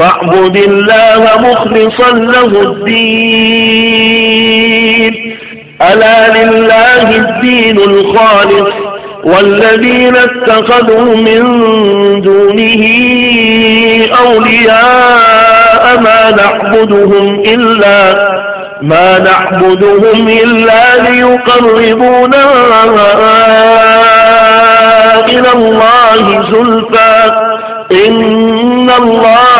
فاعبد الله مخلصا له الدين. ألا لله الدين الخالص والذين اتخذوا من دونه أولياء ما نعبدهم إلا ما نعبدهم إلا ليقربونا إلى الله زلفى. إن الله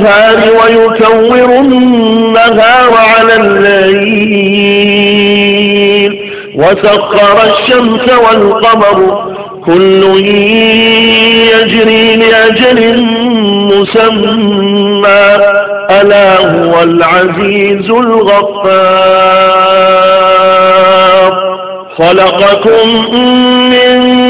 النهار ويكور النهار على الليل. وسخر الشمس والقمر كل يجري لأجل مسمى. ألا هو العزيز الغفار. خلقكم من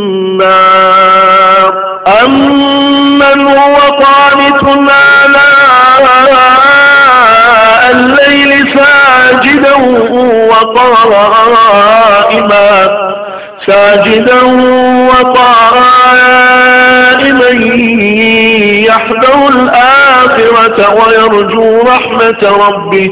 أمن هو قانت آلاء الليل ساجدا وقائما. ساجدا وقائما يحذر الآخرة ويرجو رحمة ربه.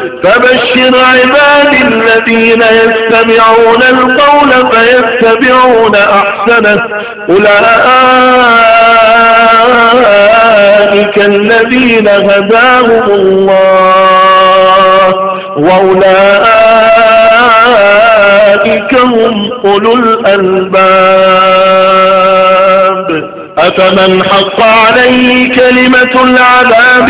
فبشر عباد الذين يستمعون القول فيتبعون أحسنه. أولئك الذين هداهم الله وأولئك هم أولو الألباب. أفمن حق عليه كلمة العذاب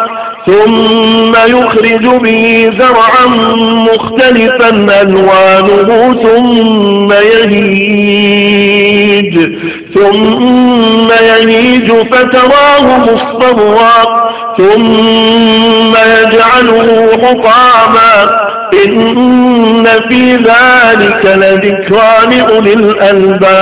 ثم يخرج به زرعا مختلفا ألوانه ثم يهيج ثم يهيج فتراه مصفرا ثم يجعله حطاما. إن في ذلك لذكرى لأولي الألباب.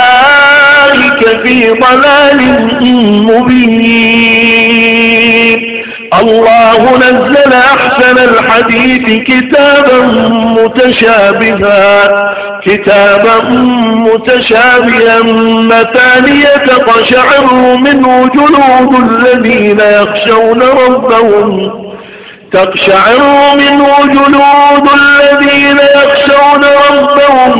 في ضلال مبين. الله نزل أحسن الحديث كتابا متشابها. كتابا متشابها مثانية تقشعر منه جلود الذين يخشون ربهم. تقشعر منه جلود الذين يخشون ربهم.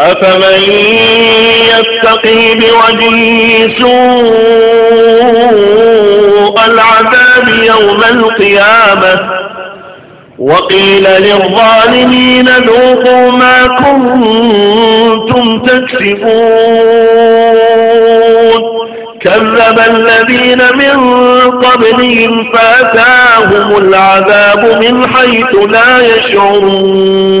أفمن يتقي بوجهه سوء العذاب يوم القيامة وقيل للظالمين ذوقوا ما كنتم تكسبون كذب الذين من قبلهم فأتاهم العذاب من حيث لا يشعرون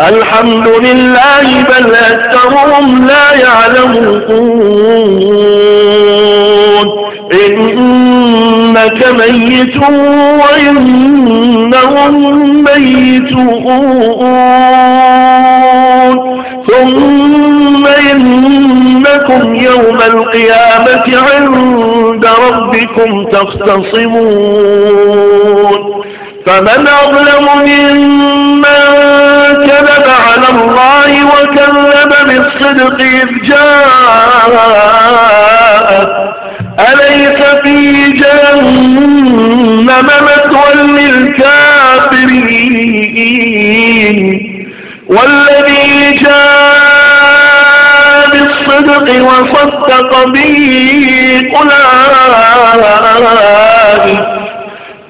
الحمد لله بل أكثرهم لا يعلمون. إنك ميت وإنهم ميتون. ثم إنكم يوم القيامة عند ربكم تختصمون. فمن أظلم ممن وكذب بالصدق إذ جاء. أليس في جهنم مثوى للكافرين؟ والذي جاء بالصدق وصدق به أولئك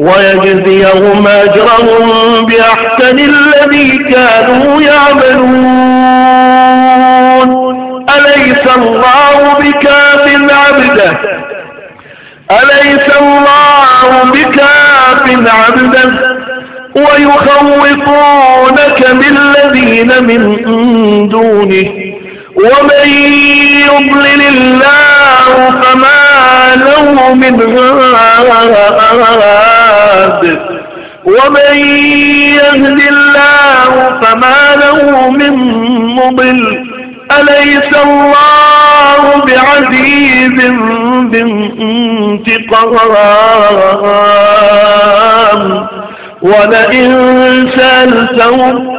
ويجزيهم أجرهم بأحسن الذي كانوا يعملون. أليس الله بكاف عبده؟ أليس الله بكاف عبده؟ ويخوفونك بالذين من دونه. ومن يضلل الله فما له من هاد ومن يهد الله فما له من مضل أليس الله بعزيز بانتقام ولئن سألتهم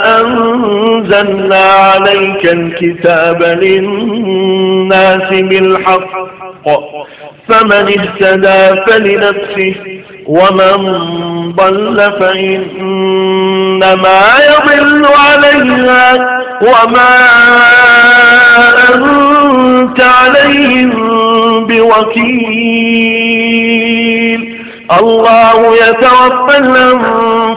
أنزلنا عليك الكتاب للناس بالحق. فمن اهتدى فلنفسه ومن ضل فإنما يضل عليها وما أنت عليهم بوكيل. الله يتوفى الأنفس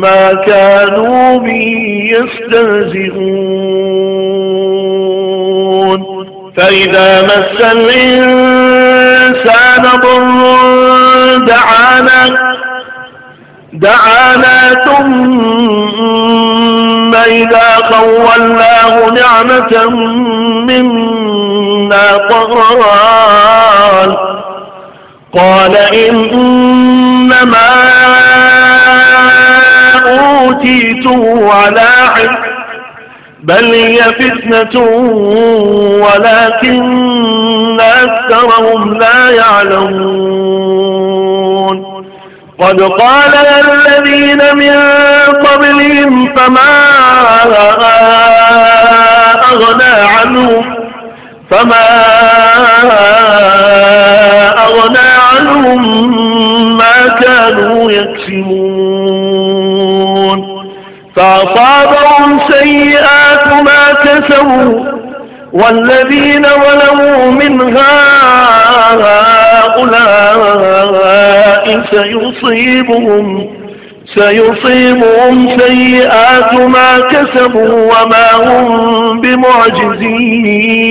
ما كانوا به يستهزئون. فإذا مس الإنسان ضر دعانا دعانا ثم إذا خولناه نعمة منا قال قال إنما أوتيته على علم بل هي فتنة ولكن أكثرهم لا يعلمون. قد قال الذين من قبلهم فما أغنى عنهم فما أغنى عنهم ما كانوا يكسبون. فأصابهم سيئات ما كسبوا والذين ظلموا من هؤلاء سيصيبهم سيصيبهم سيئات ما كسبوا وما هم بمعجزين.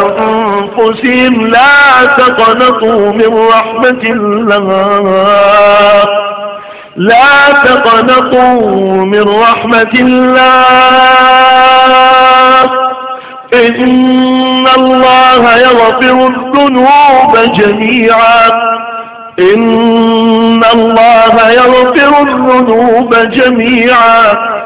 أنفسهم لا تقنطوا من رحمة الله. لا تقنطوا من رحمة الله. إن الله يغفر الذنوب جميعا. إن الله يغفر الذنوب جميعا.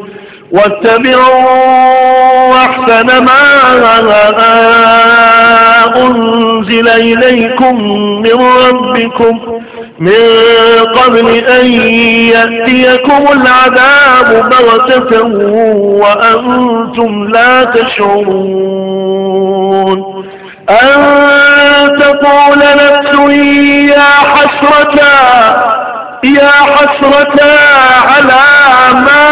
واتبعوا أحسن ما أنزل إليكم من ربكم من قبل أن يأتيكم العذاب بغتة وأنتم لا تشعرون أن تقول نفس يا حسرتا يا حسرتا على ما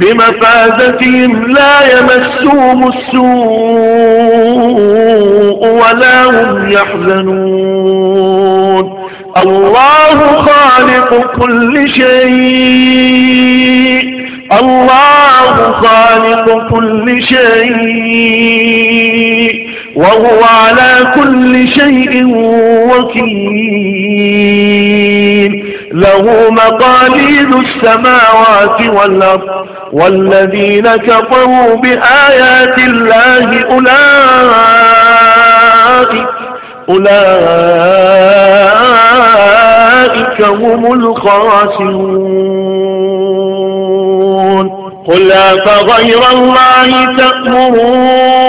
بمفازتهم لا يمسهم السوء ولا هم يحزنون. الله خالق كل شيء. الله خالق كل شيء. وهو على كل شيء وكيل. له مقاليد السماوات والأرض والذين كفروا بآيات الله أولئك أولئك هم الخاسرون. قل أفغير الله تأمروني.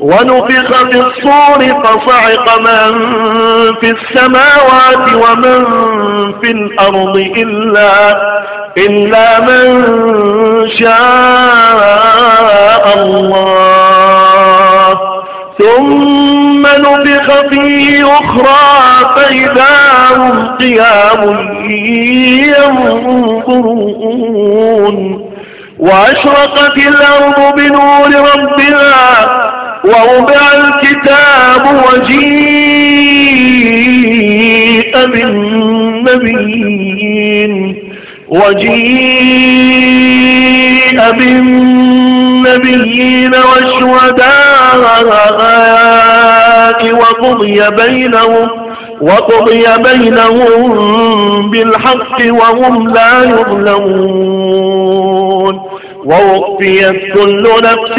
ونفخ في الصور فصعق من في السماوات ومن في الأرض إلا, إلا من شاء الله. ثم نفخ فيه أخرى فإذا هم قيام ينظرون. وأشرقت الأرض بنور ربها ووضع الكتاب وجيء بالنبيين وجيء بالنبيين والشهداء وقضي بينهم وقضي بينهم بالحق وهم لا يظلمون ووفيت كل نفس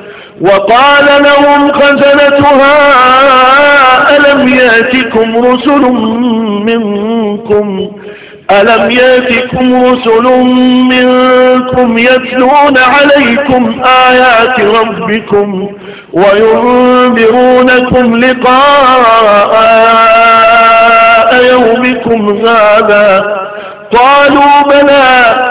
وقال لهم خزنتها ألم يأتكم رسل منكم؟ ألم يأتكم رسل منكم يتلون عليكم آيات ربكم وينذرونكم لقاء يومكم هذا؟ قالوا بلى.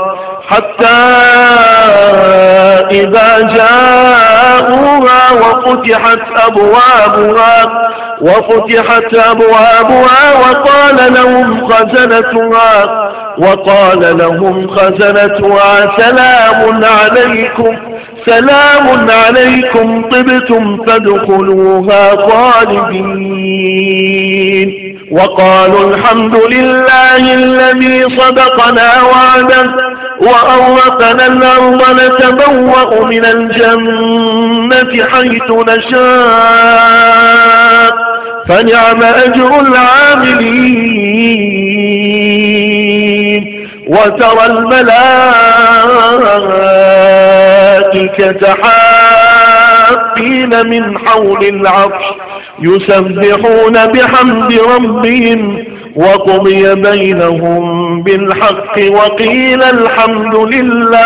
حتى إذا جاءوها وفتحت أبوابها وفتحت أبوابها وقال لهم خزنتها وقال لهم خزنتها سلام عليكم سلام عليكم طبتم فادخلوها خالدين. وقالوا الحمد لله الذي صدقنا وعده وأورثنا الأرض نتبوأ من الجنة حيث نشاء. فنعم أجر العاملين. وترى الملائكة حافين من حول العرش يسبحون بحمد ربهم وقضي بينهم بالحق وقيل الحمد لله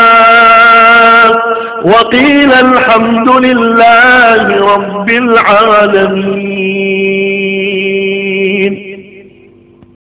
وقيل الحمد لله رب العالمين.